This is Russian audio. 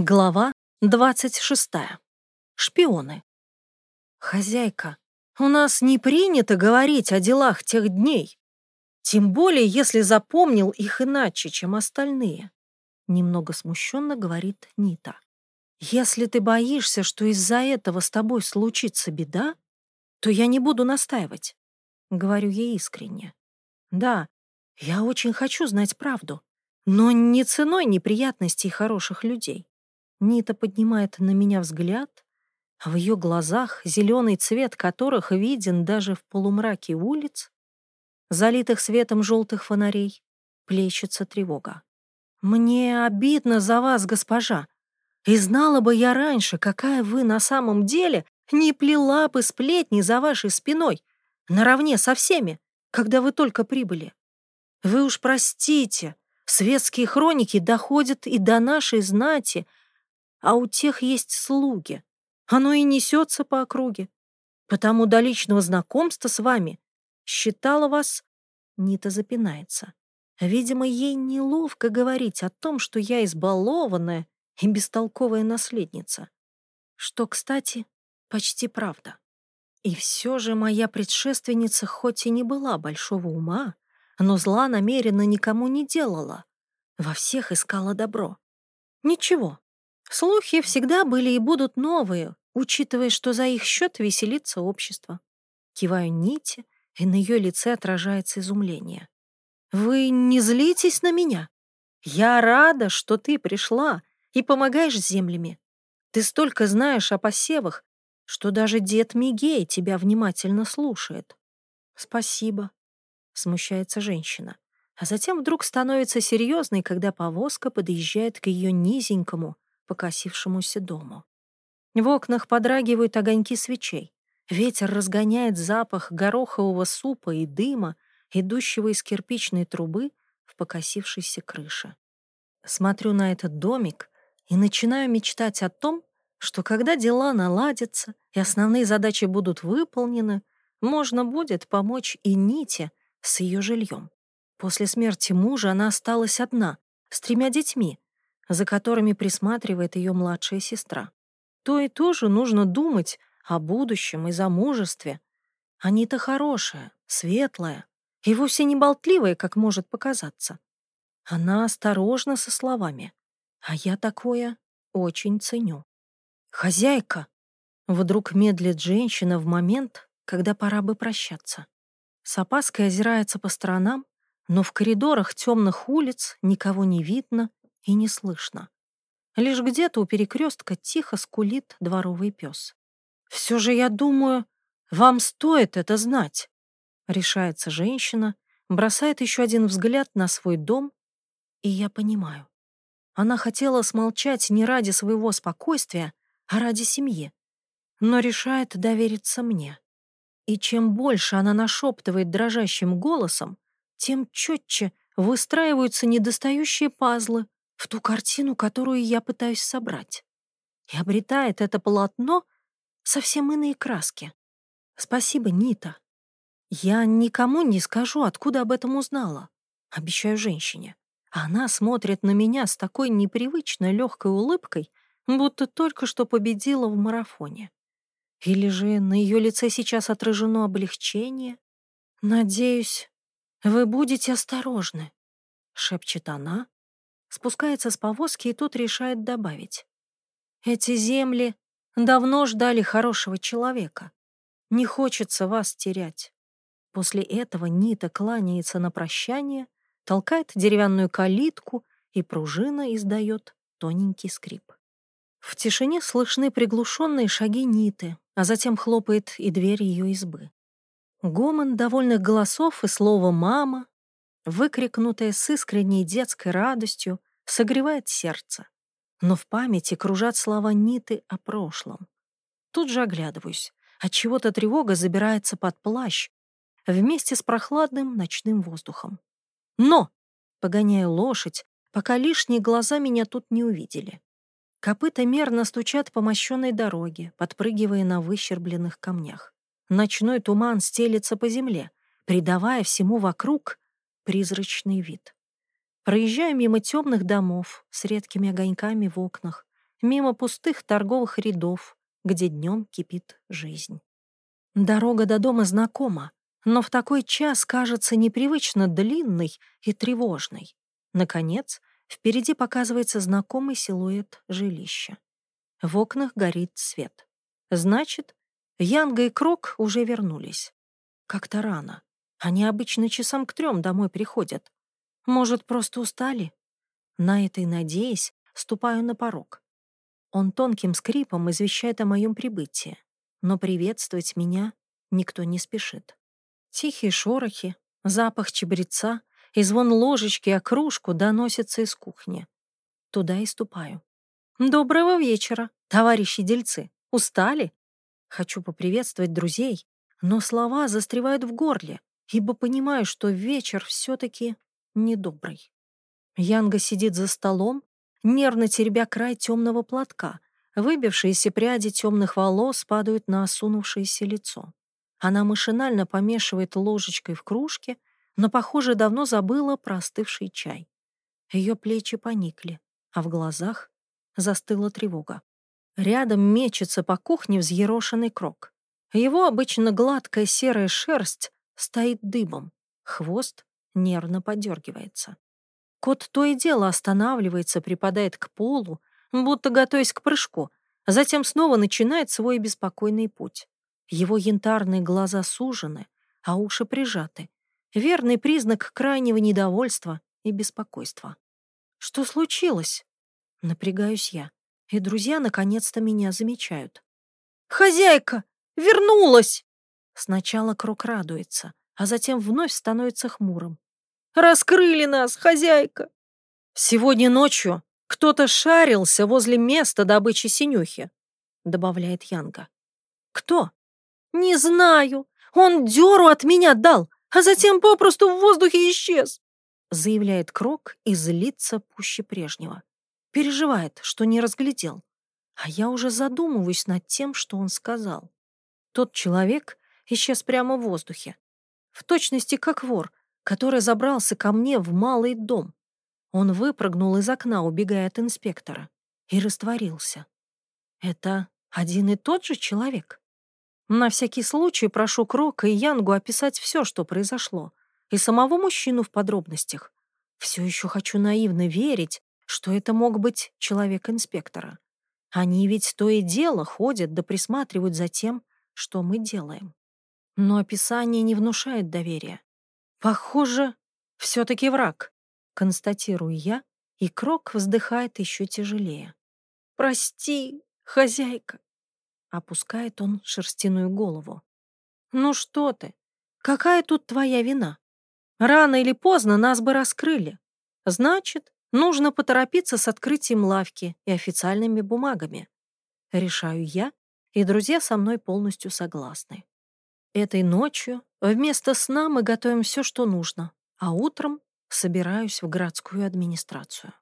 Глава 26. Шпионы. Хозяйка, у нас не принято говорить о делах тех дней. Тем более, если запомнил их иначе, чем остальные. Немного смущенно говорит Нита. Если ты боишься, что из-за этого с тобой случится беда, то я не буду настаивать. Говорю ей искренне. Да, я очень хочу знать правду, но не ценой неприятностей хороших людей. Нита поднимает на меня взгляд, а в ее глазах, зеленый цвет которых виден даже в полумраке улиц, залитых светом желтых фонарей, плещется тревога. «Мне обидно за вас, госпожа. И знала бы я раньше, какая вы на самом деле, не плела бы сплетни за вашей спиной, наравне со всеми, когда вы только прибыли. Вы уж простите, светские хроники доходят и до нашей знати — а у тех есть слуги. Оно и несется по округе. Потому до личного знакомства с вами считала вас... Нита запинается. Видимо, ей неловко говорить о том, что я избалованная и бестолковая наследница. Что, кстати, почти правда. И все же моя предшественница хоть и не была большого ума, но зла намеренно никому не делала. Во всех искала добро. Ничего, Слухи всегда были и будут новые, учитывая, что за их счет веселится общество. Киваю Нити, и на ее лице отражается изумление. «Вы не злитесь на меня? Я рада, что ты пришла и помогаешь землями. Ты столько знаешь о посевах, что даже дед Мигей тебя внимательно слушает». «Спасибо», — смущается женщина, а затем вдруг становится серьезной, когда повозка подъезжает к ее низенькому, покосившемуся дому. В окнах подрагивают огоньки свечей. Ветер разгоняет запах горохового супа и дыма, идущего из кирпичной трубы в покосившейся крыше. Смотрю на этот домик и начинаю мечтать о том, что когда дела наладятся и основные задачи будут выполнены, можно будет помочь и Ните с ее жильем. После смерти мужа она осталась одна, с тремя детьми, за которыми присматривает ее младшая сестра. То и тоже нужно думать о будущем и замужестве. Они-то хорошая, светлая и вовсе не болтливая, как может показаться. Она осторожна со словами, а я такое очень ценю. «Хозяйка!» Вдруг медлит женщина в момент, когда пора бы прощаться. С опаской озирается по сторонам, но в коридорах темных улиц никого не видно и не слышно. Лишь где-то у перекрестка тихо скулит дворовый пес. «Все же, я думаю, вам стоит это знать», — решается женщина, бросает еще один взгляд на свой дом, и я понимаю. Она хотела смолчать не ради своего спокойствия, а ради семьи, но решает довериться мне. И чем больше она нашептывает дрожащим голосом, тем четче выстраиваются недостающие пазлы, в ту картину, которую я пытаюсь собрать. И обретает это полотно совсем иные краски. Спасибо, Нита. Я никому не скажу, откуда об этом узнала. Обещаю женщине. Она смотрит на меня с такой непривычной легкой улыбкой, будто только что победила в марафоне. Или же на ее лице сейчас отражено облегчение? «Надеюсь, вы будете осторожны», — шепчет она, спускается с повозки и тут решает добавить. «Эти земли давно ждали хорошего человека. Не хочется вас терять». После этого Нита кланяется на прощание, толкает деревянную калитку, и пружина издает тоненький скрип. В тишине слышны приглушенные шаги Ниты, а затем хлопает и дверь ее избы. Гомон довольных голосов и слово «мама» выкрикнутое с искренней детской радостью, согревает сердце. Но в памяти кружат слова Ниты о прошлом. Тут же оглядываюсь. От чего то тревога забирается под плащ вместе с прохладным ночным воздухом. Но! Погоняю лошадь, пока лишние глаза меня тут не увидели. Копыта мерно стучат по мощенной дороге, подпрыгивая на выщербленных камнях. Ночной туман стелется по земле, придавая всему вокруг призрачный вид. Проезжаю мимо темных домов с редкими огоньками в окнах, мимо пустых торговых рядов, где днем кипит жизнь. Дорога до дома знакома, но в такой час кажется непривычно длинной и тревожной. Наконец, впереди показывается знакомый силуэт жилища. В окнах горит свет. Значит, Янга и Крок уже вернулись. Как-то рано. Они обычно часам к трем домой приходят. Может, просто устали? На этой надеясь, ступаю на порог. Он тонким скрипом извещает о моем прибытии, но приветствовать меня никто не спешит. Тихие шорохи, запах чабреца и звон ложечки о кружку доносятся из кухни. Туда и ступаю. «Доброго вечера, товарищи дельцы. Устали?» Хочу поприветствовать друзей, но слова застревают в горле, ибо понимаю, что вечер все таки недобрый. Янга сидит за столом, нервно теребя край темного платка. Выбившиеся пряди темных волос падают на осунувшееся лицо. Она машинально помешивает ложечкой в кружке, но, похоже, давно забыла про остывший чай. Ее плечи поникли, а в глазах застыла тревога. Рядом мечется по кухне взъерошенный крок. Его обычно гладкая серая шерсть стоит дыбом, хвост нервно подергивается. Кот то и дело останавливается, припадает к полу, будто готовясь к прыжку, затем снова начинает свой беспокойный путь. Его янтарные глаза сужены, а уши прижаты. Верный признак крайнего недовольства и беспокойства. Что случилось? Напрягаюсь я, и друзья наконец-то меня замечают. «Хозяйка! Вернулась!» Сначала Крок радуется, а затем вновь становится хмурым. «Раскрыли нас, хозяйка!» «Сегодня ночью кто-то шарился возле места добычи синюхи», добавляет Янга. «Кто?» «Не знаю. Он дёру от меня дал, а затем попросту в воздухе исчез», заявляет Крок и злится пуще прежнего. Переживает, что не разглядел. А я уже задумываюсь над тем, что он сказал. Тот человек исчез прямо в воздухе. В точности как вор, который забрался ко мне в малый дом. Он выпрыгнул из окна, убегая от инспектора, и растворился. Это один и тот же человек? На всякий случай прошу Крока и Янгу описать все, что произошло, и самого мужчину в подробностях. Все еще хочу наивно верить, что это мог быть человек инспектора. Они ведь то и дело ходят да присматривают за тем, что мы делаем. Но описание не внушает доверия. Похоже, все таки враг, констатирую я, и Крок вздыхает еще тяжелее. «Прости, хозяйка», Опускает он шерстяную голову. «Ну что ты? Какая тут твоя вина? Рано или поздно нас бы раскрыли. Значит, нужно поторопиться с открытием лавки и официальными бумагами. Решаю я, и друзья со мной полностью согласны. Этой ночью вместо сна мы готовим все, что нужно, а утром собираюсь в городскую администрацию.